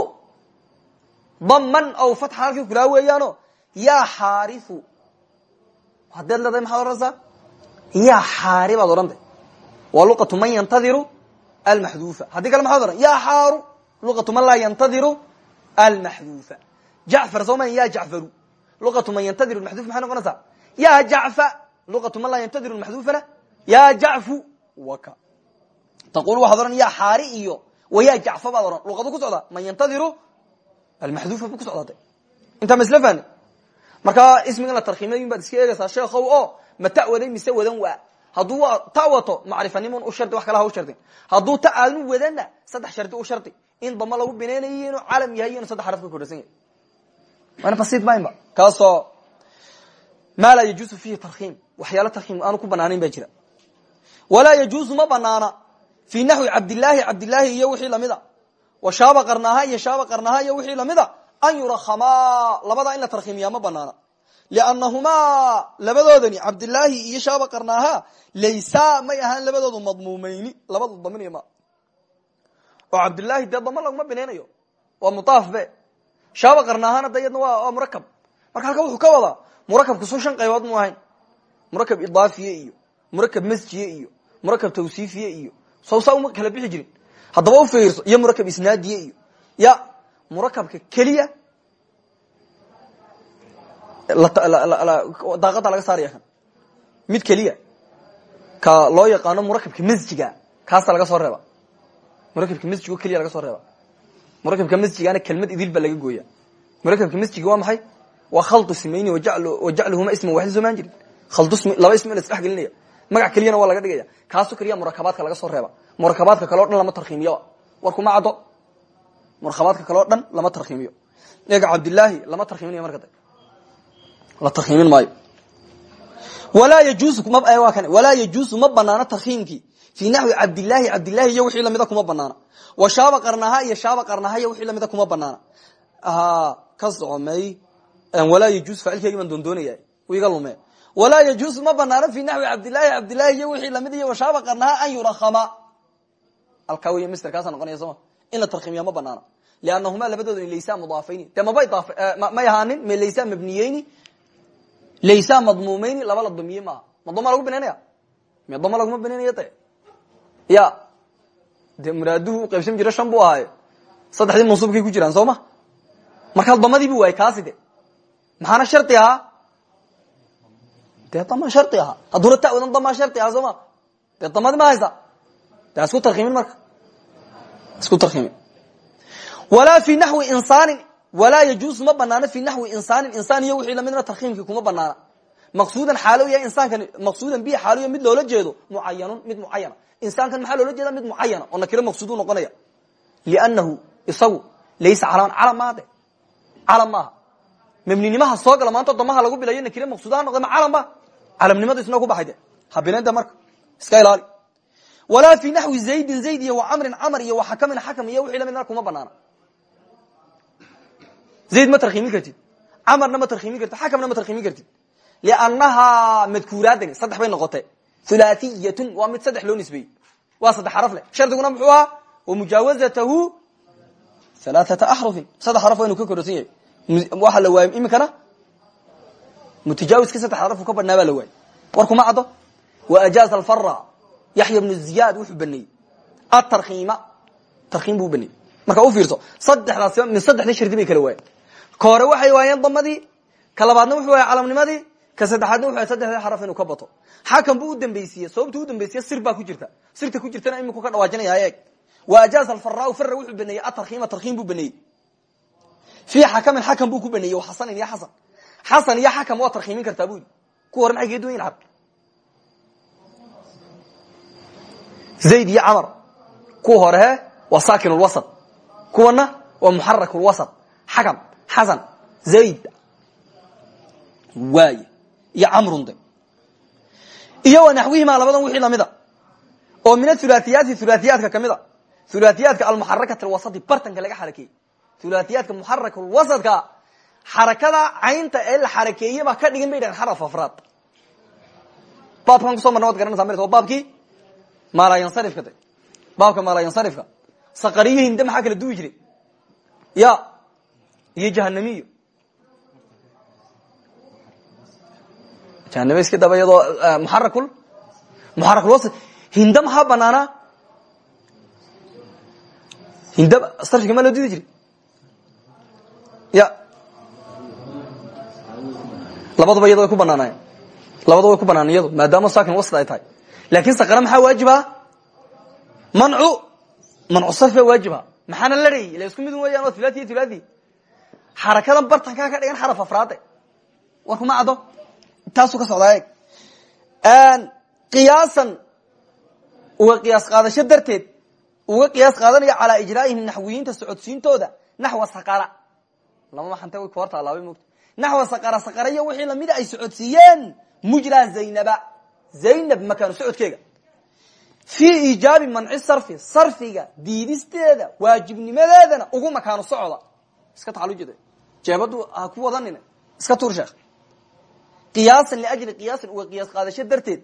daman aw fatxa halkii kulaa weeyaano yaa xaariu hadeed leedahay maxaad odhanaysaa? Yaa xaari baad odhantay. Waa luqatu man yantadiru almaxduufa. Haddii kale maxaad odhan yaa xaaru luqatu man laa yantadiru almaxduufa. Jacfar soo ma ya jacfaru. Luqatu man yantadir maxduf maxay noqonaysaa? Ya jacfa luqatu man laa yantadir maxduufana ya jacfu waka taqul waxaad odhan ya xaari iyo waya jacfa baad odhan luqadu ku socdaa man yantadiru almaxduufa bu ku socdaata intaa masl fahni markaa ismigan la tarkiimayn baad iska eegaysaa sheekow oo ma ta waday mise wadan waa hadduu ta wato macrifanimun u shardi wax kala ha u shardin hadduu ta aanu wadana saddex shardi u shardi in dama lagu binaynayo inuu calam yahay iyo inu saddex xaraf ka korhaysan yahay waana basiid maynba kaasoo maa laa yajuusu fihi tarkiim waxyaalo tarkiim aanu ku banaanayn ba jira walaa yajuusu ma banaana fii naxwi cabdilaahi cabdilaahi iyo wixii lamida wa shaaba qarnaaha iyo shaaba qarnaaha iyo wixii lamida an yurahamaa labadaa in la tarkiimiyaa ma banaana liannahumaa labadoodani cabdilaahi iyo shaaba qarnaaha laysa may ahaan labadoodu madmuumeyni labadu daminaya ma oo cabdilaahi dee dama laguma binaynayo waa mudaaf be shaaba qarnaahana de yadna waa murakab murakabku su shan qaybood mu ahayn. Murakab idaafiye iyo murakab masjiye iyo murakab tawsiifiye iyo. Sawsaa uma kala bixi jirin. Haddaba u fiirso iyo murakab isnaadiye iyo. Ya murakabka keliya daaqada laga saaraya kan mid keliya ka loo yaqaano murakabka masjiga kaasa laga soo reeba. Murakabka masjig o keliya laga soo reeba. Murakabka masjigana kelmad idil ba laga gooya. Murakabka masjiga waa maxay waa khaldu simayni wajacluhuma isman waxda soo maan jirin laba ismi la isdhex gelinaya. Magac keliyana waa laga dhigaya. Kaaso keliya murakabaadka laga soo reeba. Murakabaadka kale o dhan lama tarkiimiyo warkuma caddo. Murakabaadka kale o dhan lama tarkiimiyo ega cabdilaahi lama tarkiiminayo marka da la tarkiimin maayo. Walaa yajuusu waa kan walaa yajuusu ma banaano tarkiimkii fii naxwi cabdilaahi cabdilaahi iyo wixii lamida kuma banaana. Wa shaaba qarnaha iyo shaaba qarnaha iyo wixii lamida kuma banaana. Ka socomay walaa yajuus faacilkeygii baan doondoonaya iga lume walaa yajuusu ma banaano fi naxwi cabdilaahi cabdilaahi iyo wixii la mid iyo washaaba qarnaha an yurakama halkaa wey mster kaasa noqonaya sooma in la tarkimiya ma banaano. Liannahumaa labadooda laysa mudaafayni de maba may ahaanin me laysa mabniyeyni laysa madmuumeyni laba la damiye maaha. Ma doma lagu binaynaya? Me doma laguma binaynaya de ya. De muraaduhu u qaybsan jira shan bu ahaaye. Saddexdii mansuubkay ku jiraan soo ma? Markaa damadii bu waayey kaasi de maxaana shardi ahaa dee dama shari ahaa hadduna tawadan damaa shari ahaa soo ma dee damadii ma haysa de isku tarkiimin marka isku tarkiimin walaa fi naxwi insaanin walaa yajuusu ma banaano fi naxwi insaanin insaan iyo wixii lamidna tarkiimkii kuma banaana maqsuudan xaalo yahay insaankani maqsuudan bi xaaloya mid loola jeedo mucayanun mid mucayana insaankan maxaa loola jeeda mid mucayana oo nakiro maqsuud u noqonaya liannahu isagu laysa calaman calam maade calam maaha mabninimaha soo gala maanta damaha lagu bilayo nakire maqsuudaha noqda ma calam ba. Calamnimada isna ku baxay de habinada marka. Iska ilaali. Walaa fi naxwi zaydin zayd iyo wa camrin camr iyo wa xakamin xakam iyo wixii lamidna kuma banaana. Zayd ma tarkiimin kartid. Camarna ma tarkiimin kartid. Xakamna ma tarkiimin kartid. Liannahaa madkuuraadani saddex bay noqotay. Thulathiyatun waa mid saddex loo nisbeeyey. Waa saddex xaraf leh. Shardiguna muxuu ahaa wamujaawazatahu halaaثata axrufin. Saddex xaraf waa inu ka kororsan yahay waxaa la waayay iminkana mutijaawiskii saddex xaraf ka badhnaa baa la waayay. Warkuma caddo? Wa ajaaza alfara yaxya bnu ziyaad wuxuu baneeyey atarkiima tarkiim buu baneeyey marka u fiirso saddexdaas min saddexdii shardi bay kala waayeen. Ka hore waxay waayeen damadii ka labaadna wuxuu waaya calamnimadii ka saddexaadna wuxu waay saddexdii xaraf inuu ka bato. Xakan buu u dambaysiye sababtu u dambaysiye sir baa ku jirta. Sirta ku jirtana iminku ka dhawaajinaya eeg. Wa ajaaza alfara fara wuxuu baneeyey atarkiima tarkiim buu baneeyey fi xakamin xakam buu ku baneeyey xasanin iyo xasan xasan iyo xakam waa tarkiimin kartaa bu yidhi kuwa hore maxay kaga duwan yihiin zayd iyo camar kuwa horehe waa sakin lwasat kuwana waa muxarak lwasat xakam xasan zayd waay iyo camrun de iyo wa naxwihima labadan wixii lamida oo min athulahiyaati thulahiyaadka ka mid a thulahiyaadka almuxarakati lwasati bartanka laga xarakeeyey thulahiyaadka muxarak lwasadka xarakada caynta ee la xarakeeye baa ka dhigan bay dhahen xaraf afraad. Baabkan kuso marna waad garanaysa mart waa baabkii maalayansarifka de baabka maalayansarifka. Saqariyo hinde maxaa kala duwi jiray? Ya iyo jahanamiyo jahaname iska daba iyadoo muxarakul muxarakulwasat hinde maxaa banaanaa hinde sarfiga maa loo diidi jiray labaduba iyado way ku banaanayen labada way ku banaan iyado maadaama sakin wasd ay tahay. Laakin saqara maxaa waajiba? Mancu. Mancu sarf baa waajiba. Maxaana larayy ila isku mid weeyaan waa thulathi iyo thulathi xarakadan bartankaa ka dhigan xaraf afraade. War kuma caddo taasuu ka socdaa eeg. Qiyaasan uga qiyaas qaadasho darteed uga qiyaas qaadanaya calaa ijraaihim naxwiyiinta socodsiintooda naxwa saqara lama maxante way ku hor taalaabay mogta naxwa saqara saqaraya wixii lamida ay socodsiiyeen mujra zaynaba zaynab makaanu socodkeega fii iijaabi manci sarfi sarfiga diidisteeda waajibnimadeedana ugu makaanu socda iska tacalujida jeebadu ha ku wadanina iska tuur sheekh qiyaasan liajli qiyaasan uga qiyaas qaadasho darteed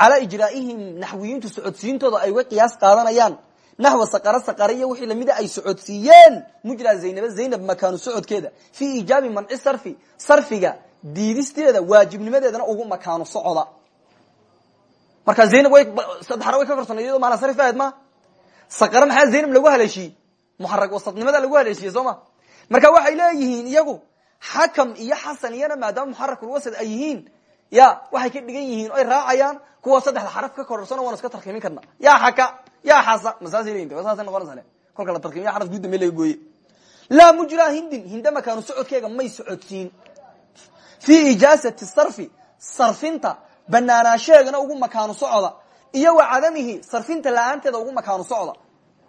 calaa ijraaihim naxwiyiintu socodsiintooda ay uga qiyaas qaadanayaan naxwa saqara saqariya wixii lamida ay socodsiiyeen mujra zaynaba zaynab makaanu socodkeeda fii iijaabi manci sarfi sarfiga diidisteeda waajibnimadeedana ugu makaanu socda marka zaynab way saddexna way ka korsanay iyadoo maala sarif ma saqara maxaa zaynab lagu haleeshiyey muxarag wasadnimada lagu haleeshiyey soo ma marka waxay leeyihiin iyagu xakam iyo xasan iyana maadaama muxarakulwasad ay yihiin ya waxay ka dhigan yihiin oy raacayaan kuwa saddexda xaraf ka kororsan waan iska tarkiimin karna ya xaka ya xasa leyihin saasay noqonaysa kolka la tarkiimiya xaraf guud dambe laga gooye laa mujra hindin hinda makaanu socodkeega may socodsiin. Fii ijaasati sarfi sarfinta banaanaasheegana ugu makaanu socda. Iyo wa cadamihi sarfinta la'aanteeda ugu makaanu socda.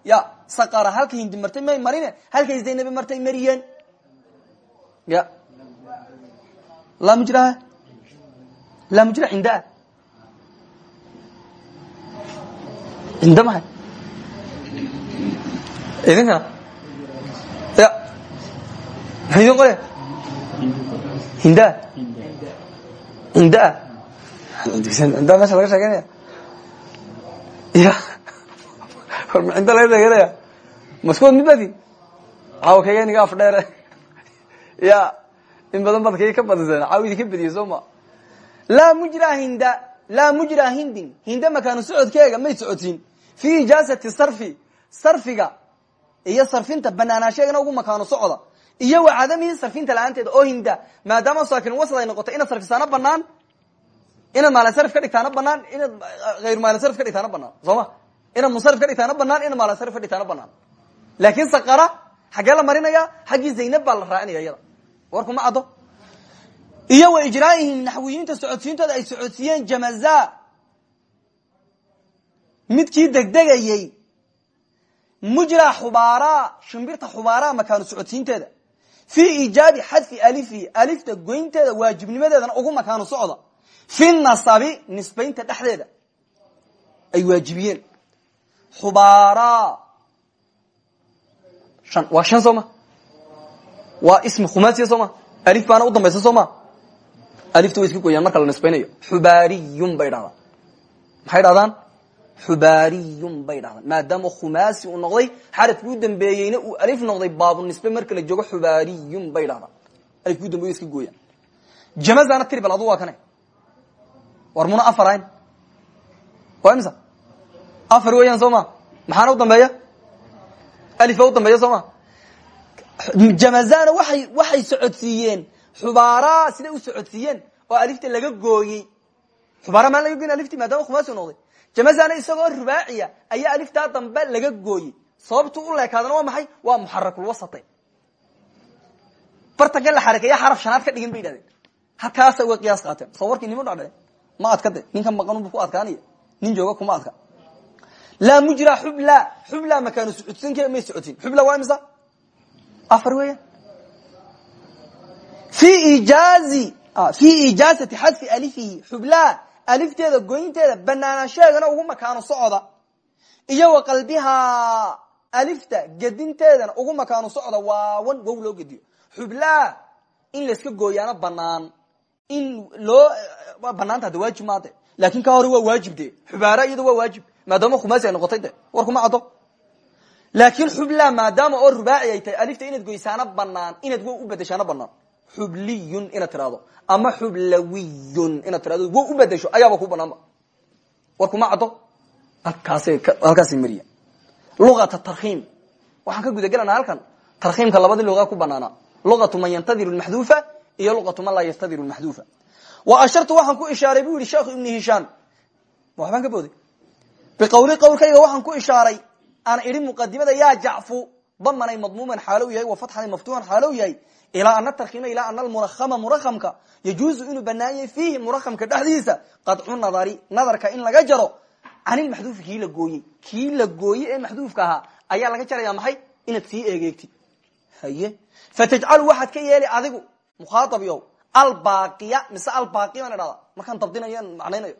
Ya saqara halka hindi martay may marine halkay zaynabe martay mariyeen. Ya laa mujra laa mujra cindaa cinda mahay idinkana ya maxay idin qole hinda cinda cinda meesha laga sheeganaya ya war ma cinda laga sheeganaya maskood midbadi caawa kaga niga af dheere ya in badan bad kay ka badiseen caawa idinka bediye soo ma laa mujra hinda laa mujra hindin hinda makaanu socodkeega may socodsiin fii ijaasati sarfi sarfiga iyo sarfinta banaanaasheegana ugu makaano socda. Iyo wa cadamihi sarfinta la'aanteeda oo hinda maadaama saakin wasad ay noqotay inaad sarfisaana banaan inaad maalasarif ka dhigtaana banaan inaad hayr maalasarif ka dhigtaana banaan soo ma? Inaad munsarif ka dhigtaana banaan inaad maalasarif ka dhigtaana banaan laakin saqara xaggee la marinaya xaggii zaynab baa la raacinaya iyada. Warkuma caddo iyo wa ijraaihim naxwiyiinta socodsiintooda ay socodsiiyeen jamaza midkii degdegayey. Mujra xubaara shimbirta xubaara makaanu socodsiinteeda. Fii iijaabi xadfi alifi alifta goynteeda waajibnimadeedana ugu makaanu socda. Fi nasabi nisbaynta dhexdeeda. Ay waajibiyeen. Xubaara. An waa shan soo ma? Waa ismi khumaasiya soo ma? Alif baana u dambaysa soo ma? Alifta way iska goyaan marka la nisbaynayo. Xubaariyun bay dhahdaan maxay dhahdaan xubaariyun bay dhahdaan maadaama khumaasi uu noqday xarafkii u dambeeyeyna uu alif noqday baabunisbe marka la joogo xubaariyun bay dhahdaan alifkii u dambeey iska gooyaan jamazana tiri bal adu waa kane. War muna afar ayn. Waa imisa? Afar weeyaan soo ma? Maxaana u dambeeya? Alifa u dambeeya soo ma? Jamazana waay waxay socodsiiyeen. Xubaara siday u socodsiiyeen oo alifta laga gooyey. Xubaara jamazana isagoo rubaaciya ayaa aliftaa dambe laga gooyey. Sababtu u leekaadana waa maxay? Waa muxarakulwasate bartankan la xarakeeya xaraf shanaad ka dhigin bay yidhahdeen halkaasa uga qiyaas qaateen. Soo warkii nima dhadhe ma adkade ninkan maqanbu ku adkaanaya? Nin jooga kuma adka. Laa mujra xubla. Xubla makaanu socodsiinke may socodsiin xubla waa imisa afar weeyaan fi ijaazi fi ijaazati xadfi alifihi xubla alifteeda goynteeda banaanaansheegana ugu makaano socda. Iyo wa qalbihaa alifta gedinteedana ugu makaano socda waawan wow loo gediyo. Xubla in layska gooyaana banaan in loo banaanta hada waajib maade laakin ka hore waa waajib de xubaara iyado waa waajib maadaama khumaasi ay noqotay de war kuma caddo. Laakin xubla maadaama oo rubaaci ay tahay alifta inaad goysaana banaan inaad wo u bedeshaana banaan xubliyun inaad tirahdo ama xublawiyun inaad tirahdo wo u bedesho ayaaba ku banaanba. War kuma caddo? Halkaasay mariya. Luqata tarkiim waxaan ka gudagelanaa halkan. Tarkiimka labadii luqa ku banaana. Luqatu man yantadiru lmaxduufa iyo luqatu man laa yastadiru maxduufa. Wa ashartu waxaan ku ishaaray bu yihi sheekhu ibnu hishaam waxbaan ka booday. Biqawli qawlkayga waxaan ku ishaaray aan idhi muqadimada yaa jacfu damanay madmuuman xaalow yahay wa fatxan maftuuxan xaalow yahay ilaa ana tarkima ilaa ana almurakama murakamka yajuuzu inuu banaan yahay fiihi murakamka dhexdiisa. Qadcu nadari nadarka in laga jaro. Can ilmaxduufi kii la gooyey. Kii la gooye ee maxduufka ahaa ayaa laga jaraya maxay? Inaad sii eegeegtid haye? Fatajcalu waxaad ka yeeli adigu mukhaaabyo albaaqiya. Mise albaaqiya baan idhahda markaan dabdinayo macnaynayo.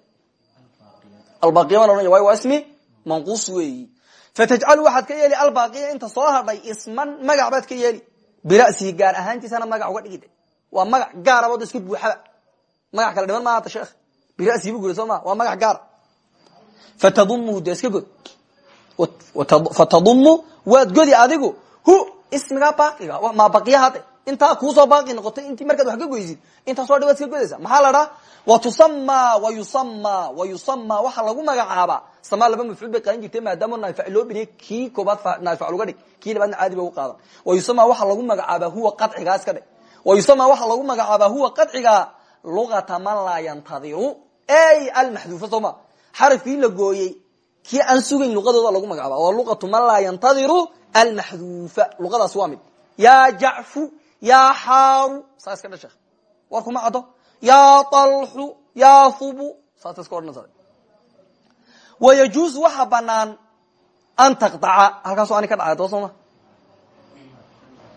Albaaqiya baan ohanaya waayo waa ismi manquus weeyi. Fatajcalu waxaad ka yeeli albaaqiya inta soo hadhay isman magac baad ka yeeli bira'sihi gaar ahaantiisana magac uga dhigida waa magac gaaraba da iska buuxaba. Magac kale dhiman maata sheekh. Bira'sihi bu guri soo ma. Waa magac gaara fatadumuhu dee iska god fatadummu waad godi adigu. Hu ismigaa baaqiga. Maa baqiyahade intaa kuusoo baaqi noqotay intii markaad wax ka goysid intaasoo dhan waad iska godaysa maxaa la dhaha watusama wayusama wayusama waxaa lagu magacaabaa sama laba mafcuul bay qaadan jirtay maadaama naafic loo dhiniy kii koobaad naafic luga dhig kii labaadna caadi ba u qaadan wayusama waxaa lagu magacaabaa huwa qadcigaa iska dhig wayusama waxaa lagu magacaabaa huwa qadciga luqata man laa yantadiru ey almaxduufa sooma xarafkii la gooyey kii aan sugayn luqadooda lagu magacaaba waa luqatu man laa yantadiru almaxduufa luqadaas waa mid yaa jacfu yaa xaaru saa iska dha sheekh war kuma caddo yaa alxu yaa hubu saasa iska odhanaysa wayajuuzu waxa banaan an taqdaca halkaaso ani ka dhacay daba soo ma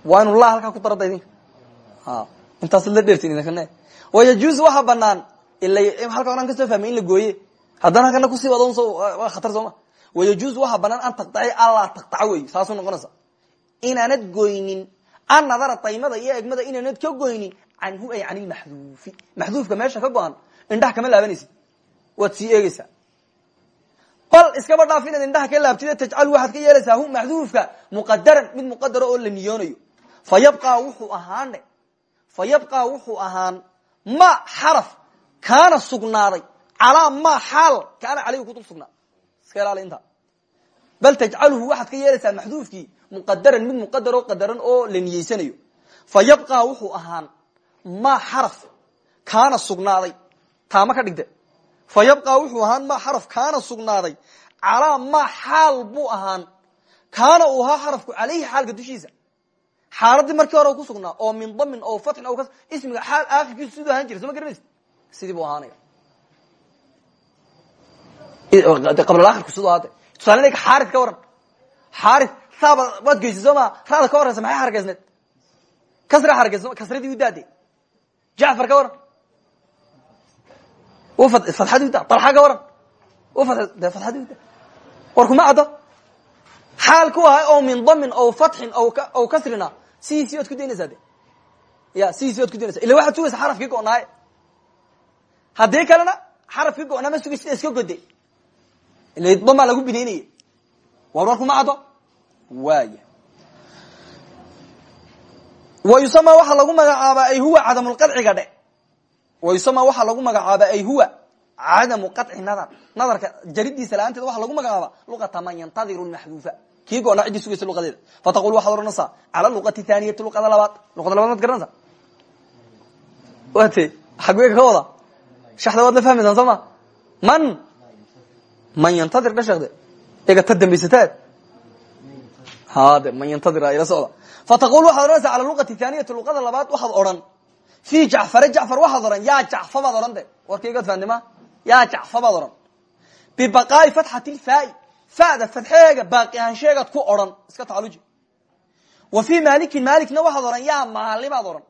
waa inu la halkaa ku darada idinka intaas la dheertin idinkane wayajuuzu waxa banaan ila halka oran ka soo fahmay in la gooye haddana halkana ku sii wado waa khatar sooma wayajuuzu waxa banaan an taqdaci allaa taqdaca wey saasuu noqonaysa inaanad goynin an nadara daymada iyo egmada inaanad ka goynin canhu ay can ilmaxduufi maxduufka meesha ka go-an indhaha kama laabanaysid. Waad sii eegeysaa bal iskaba dhaaf inaad indhaha ka laabtid tajcalu waxaad ka yeelaysaa hu maxduufka muqadaran mid muqadaro oo la niyoonayo. Fa yabqaa wuxuu ahaane fa yabqaa wuxuu ahaan ma xaraf kaana sugnaaday calaa ma xaal kaana caleyhi kudul sugnaa iska ilaali inta bal tajcaluhu waxaad ka yeelaysaa maxduufkii muqadaran mid muqadar oo qadaran oo la niyeysanayo fa yabqaa wuxuu ahaan ma xaraf kaana sugnaaday taama ka dhigde fa yabqaa wuxuu ahaan ma xaraf kaana sugnaaday calaa ma xaal buu ahaan kaana uu ahaa xarafku caleyhi xaalka dushiisa xaaladii markii hore ku sugnaa oo min damin oo fatin ismiga xaal aakirkiisu siduu ahaan jiray soo ma garanaysa sidii buu ahaanaya tusaale xaari ka waran. Xaari saaba waad geysa soo maa raada ka horeysa maxay xargeysneed kasra xargeys kasradii u daade jacfar ka waran. Fadxadii uda dalxa ka waran. De fadxadii uda war kuma caddo. Xaal ku ahay oo min damin o fatxin o kasrina sidiisii waad ku daynaysaa de ya sidiisi waad ku daynaysa illa waxaad sugaysa xarafkii go-naaye. Haddii kalena xarafkii go-naa ma sugay sida iska gode ila damaa lagu bineynaya war war kuma caddo waaya wayusama waxaa lagu magacaabaa ay huwa cadamulqadciga dhe. Wayusama waxaa lagu magacaabaa ay huwa cadamu qaطci nadar. Nadarka jaridiisa la'aanteeda waxaa lagu magacaabaa luqata man yantadiru maxduufa kii goona ciddii sugaysa luqadeeda. Fataqul waxaad ohanaysaa cala luqati thaniyati luqada labaad. Luqada labaad maad garanaysa wate xagweega ka wada? Ma man yantadir dha sheekde ega ta dambaysataad hade man yantadir ila socda. Fataqul waxaad ohanaysaa cala luqati thaniyati luqada labaad waxaad odhan. Fi jacfare jacfar waxaad odhan. Yaa jacfa baad odhan de warkaygaad fahnima yaa jacfa baad odhan. Bibaqaai fatxati lfaai fada fadxeega baaqi ahaansheegaad ku odhan. Iska tacaluji wa fii malikin malikna waxaad odhan yaa maali baad odhan.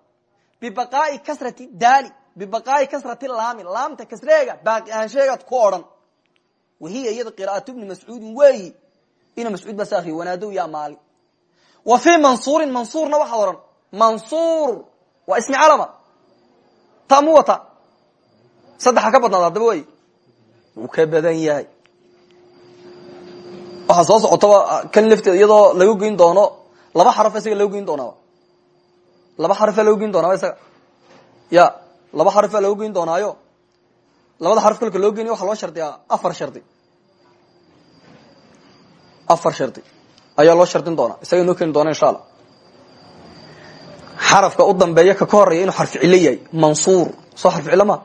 Bibaqaai kasrati daali. Bibaqaai kasrati laami. Laamta kasreega baaqi ahaansheegaad ku odhan wahiya iyada qira'atu bni mascuudin weeyi ina mascuud baa saakriye wanaadow yaa maali wa fii mansuurin mansuurna waxaad odhan mansuur waa ismi calama tamu wata saddexa ka badnaad haddaba wey wuu ka badan yahay waxaa soo socotaba kan lafteeda iyadoo laga geyn doono laba xaraf isaga laga geyn doonaa laba xarafaa laga geyn doonaa isaga ya laba xarafaa laga geyn doonaayo labada xaraf kolka loo geynayo waxaa loo shardiyaa afar shardi afar shardi ayaa loo shardin doonaa. Isaga inoo keeni doona insha allah xarafka u dambeeya ka ka inuu xarfi cilo yahay. Mansuur. Soo xarfi cilo ma?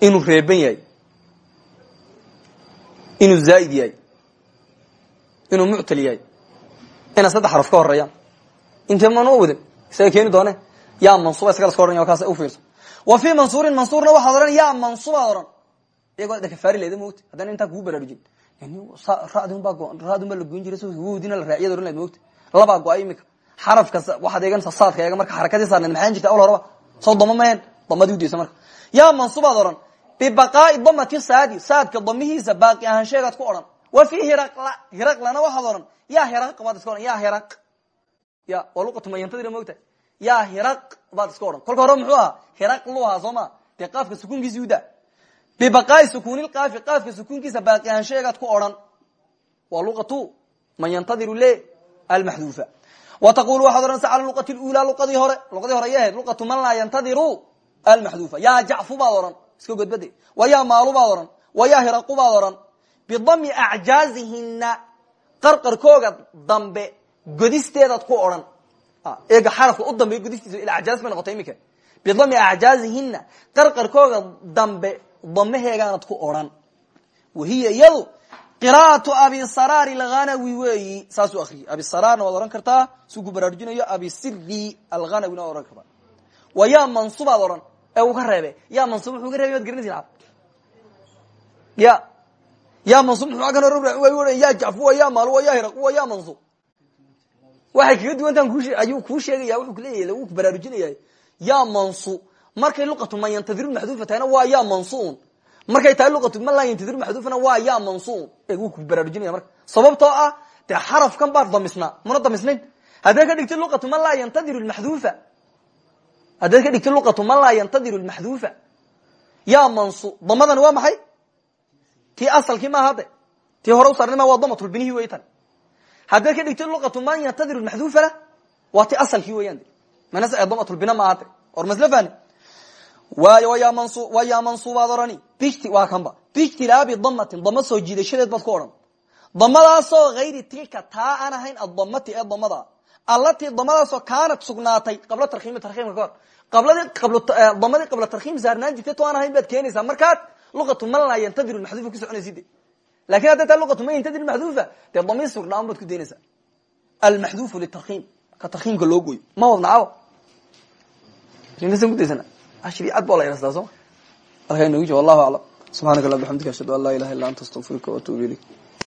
Inuu reeban yahay. Inuu zaaid yahay. Inuu muctal yahay. Ina saddex xaraf ka horeeyaan intee mana wadan isaga keeni doone ya mansuba isaga laska ohanaya kaas ufiirso wa fi mansuurin mansuurna waxaad odhan ya mansubaad odhan. Iyagoo dakafaari leda mota haddana intaan kugu baraarujin radun baa la goyn jiray wdina la raaciyad ohan lahed mota labaa go-a imika xarafka waxaad eeganaysaa saadka eega marka xarakadii saarneed maxaan jirta? Awal horaba. Soo damo maheen damadii udaysa marka. Ya mansubaad odhan bibaqaai damati saadi saadka damihiisa baaqi ahaansheegaad ku odhan. Wa fi hiraqla hiraqlana waxaad odhan. Ya hiraq baad iska odhan ya hiraq. Ya waa luqatu mayantadira moogta ya hiraq baad iska odhan. Kolka hore muxuu ahaa hiraq lu ahaa soo ma. Dee qaafka sukuunkiisi uda bibaqaai sukuunilqaafi qaafka sukuunkiisa baaqi ahaansheegaad ku odhan waa luqatu man yantadiru le almaxduufa wa taqulu waxaad odhanaysa cala luqati lula luqadii hore luqadii hore ayay ahayd luqatu man laa yantadiru almaxduufa ya jacfu baad odhan iska godbade wa ya maalu baad odhan wa ya hiraqu baad odhan bidami acjaazihina qarqarkooga dambe godisteedaad ku odhan eega xarafka u dambeeya godistiisa ila ajaaz bay noqotay dambe damaheegaanad ku odhan. Wahiya iyadu qira'atu abi saraar alghanawi weeyi. Saasuu akriyay abi sararna waad odhan kartaa. Suu ku baraarujinayo abi siri alghanawina waad odhan kartaa. Wa ya mansubaad odhan. Ee uu ka reebe ya mansub muxuu ka reebay waad garanaysin ya ya mansub muxuu kan hore ya jacfu wa ya maal wa ya hiraq wa ya mansub waxay kaga duwantaan ku ayuu kuu sheegaya wuxuu kuleeyahy lagu baraarujinaya ya mansu markay luqatu man yantadiru maxduufa tahayna waa ya mansuun. Markay tahay luqatu man laa yantadiru maxduufana waa ya mansuun. Ee wuu ku baraarujinaya marka. Sababtoo ah dee xarafkan baad damisnaa. Muna damisnayn? Haddaad ka dhigtid luqatu man laa yantadiru maxduufa? Haddaad ka dhigtid luqatu man laa yantadiru lmaxduufa ya mansu damadani waa maxay? Tii asalkii maaha de tii hore usaarnima waa damatulbinihi wey tan haddaad ka dhigtid luqatu man yantadiru maxduufana waa ti asalkii weeyaan de mana damatulbina maaha de or masla fahni waayo waya mansu waya mansubaad orani bishti waa kanba biijtilaabi damatin dama soo jiidashadeed baad ku odhan. Damadaasoo hayri tilka taa aan ahayn addamati ee damada allatii damadaasoo kaanad sugnaatay qabla tarkiimi tarkiimka ka hor. Qabladii damadii qabla tarkiim saarnaan jirtay to aan ahayn baad keenaysaa. Markaad luqatu man laa yantadiru maxduufa ku soconaysid laakiin hadday taa luqatu man yantadiru maxduufa dee damiir sugdhaan baad ku daynaysaa almaxduufu litarkiim ka tarkiimka loo gooyo. Ma wadnacaabo shariicad baa la yarastaa soma halkaa inoogu jiro wallahu aclam subxaanaka allah bxamdika ashhadu an laa ilaha illa anta astaqfiruka waatubu ilayk